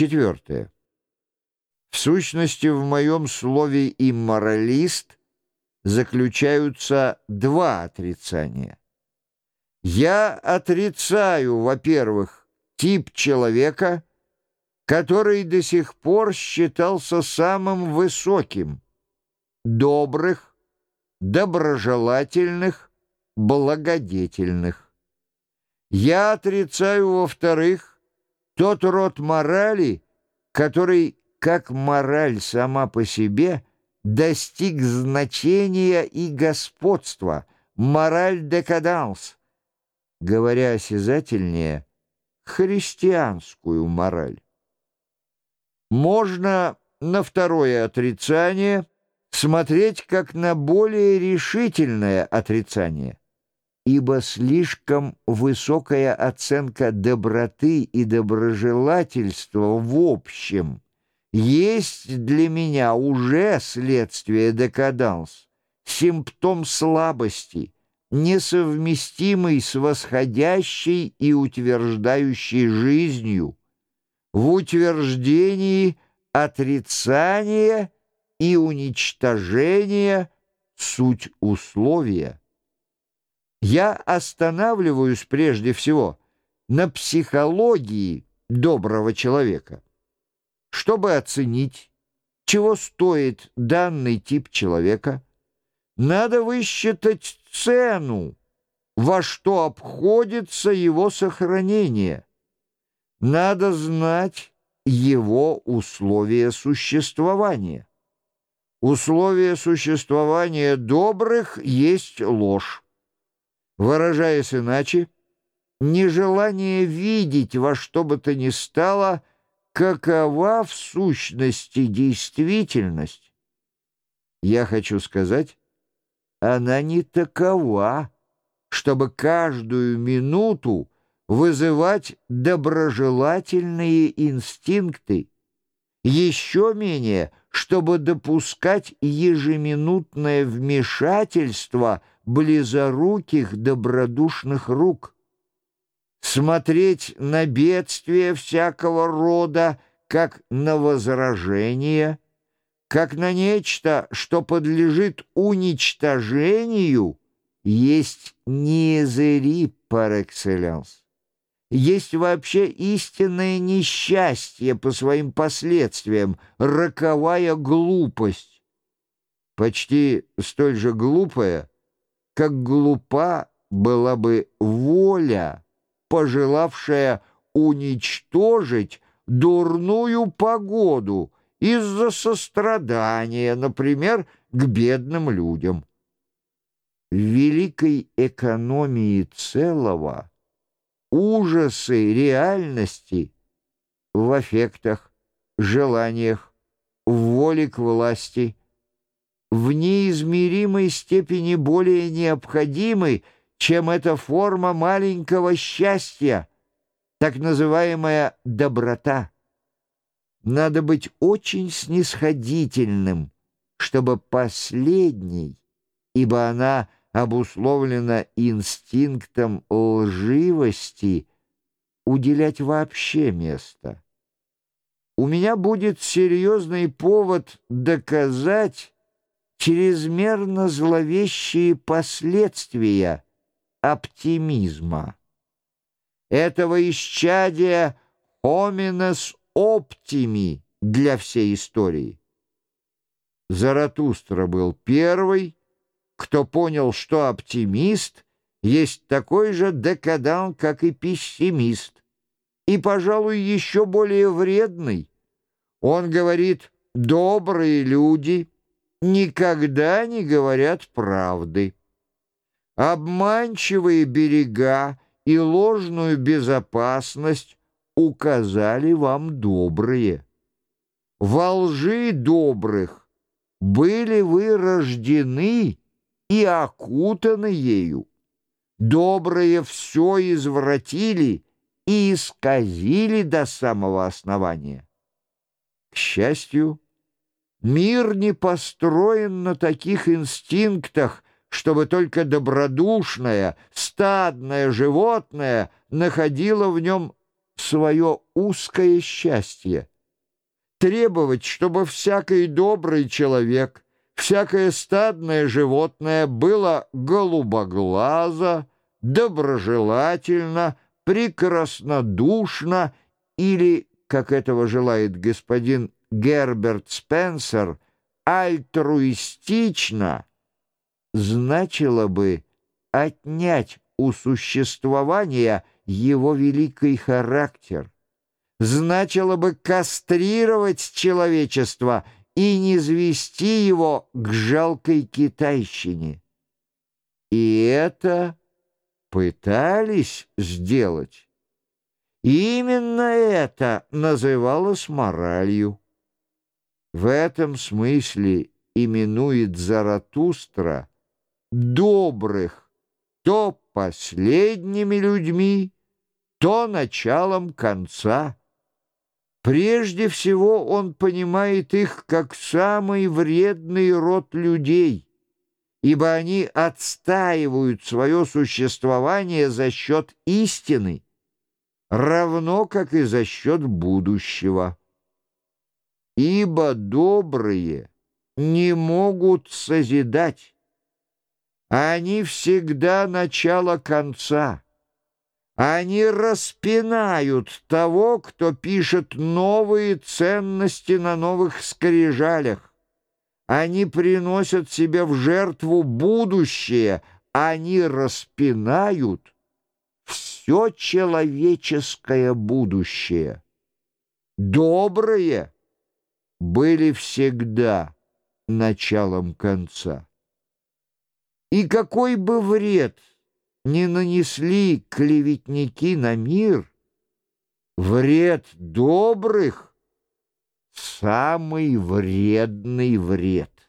Четвертое. В сущности, в моем слове «имморалист» заключаются два отрицания. Я отрицаю, во-первых, тип человека, который до сих пор считался самым высоким, добрых, доброжелательных, благодетельных. Я отрицаю, во-вторых, тот род морали, который, как мораль сама по себе, достиг значения и господства, мораль декаданс, говоря осязательнее, христианскую мораль. Можно на второе отрицание смотреть как на более решительное отрицание, ибо слишком высокая оценка доброты и доброжелательства в общем есть для меня уже следствие декаданс, симптом слабости, несовместимый с восходящей и утверждающей жизнью, в утверждении отрицания и уничтожения суть условия. Я останавливаюсь прежде всего на психологии доброго человека, чтобы оценить, чего стоит данный тип человека, надо высчитать цену, во что обходится его сохранение. Надо знать его условия существования. Условия существования добрых есть ложь. Выражаясь иначе, нежелание видеть во что бы то ни стало, какова в сущности действительность. Я хочу сказать, она не такова, чтобы каждую минуту вызывать доброжелательные инстинкты, еще менее, чтобы допускать ежеминутное вмешательство близоруких добродушных рук, смотреть на бедствия всякого рода, как на возражение, как на нечто, что подлежит уничтожению, есть незери par excellence есть вообще истинное несчастье по своим последствиям, роковая глупость. Почти столь же глупая, как глупа была бы воля, пожелавшая уничтожить дурную погоду из-за сострадания, например, к бедным людям. В великой экономии целого — ужасы реальности в аффектах, желаниях, в воле к власти, в неизмеримой степени более необходимы, чем эта форма маленького счастья, так называемая доброта. Надо быть очень снисходительным, чтобы последней, ибо она — обусловлено инстинктом лживости, уделять вообще место. У меня будет серьезный повод доказать чрезмерно зловещие последствия оптимизма. Этого исчадия «homines optimi» для всей истории. Заратустра был первый, кто понял, что оптимист есть такой же декадант, как и пессимист, и, пожалуй, еще более вредный. Он говорит, добрые люди никогда не говорят правды. Обманчивые берега и ложную безопасность указали вам добрые. Во лжи добрых были вы рождены, и окутаны ею. Добрые все извратили и исказили до самого основания. К счастью, мир не построен на таких инстинктах, чтобы только добродушное, стадное животное находило в нем свое узкое счастье, требовать, чтобы всякий добрый человек, всякое стадное животное было голубоглазо, доброжелательно, прекраснодушно или, как этого желает господин Герберт Спенсер, альтруистично, значило бы отнять у существования его великий характер, значило бы кастрировать человечество и не звести его к жалкой китайщине. И это пытались сделать. именно это называлось моралью. В этом смысле именует Заратустра добрых то последними людьми, то началом конца. Прежде всего он понимает их как самый вредный род людей, ибо они отстаивают свое существование за счет истины, равно как и за счет будущего. Ибо добрые не могут созидать, они всегда начало конца. Они распинают того, кто пишет новые ценности на новых скрижалях. Они приносят себе в жертву будущее. Они распинают все человеческое будущее. Добрые были всегда началом конца. И какой бы вред не нанесли клеветники на мир, вред добрых — самый вредный вред.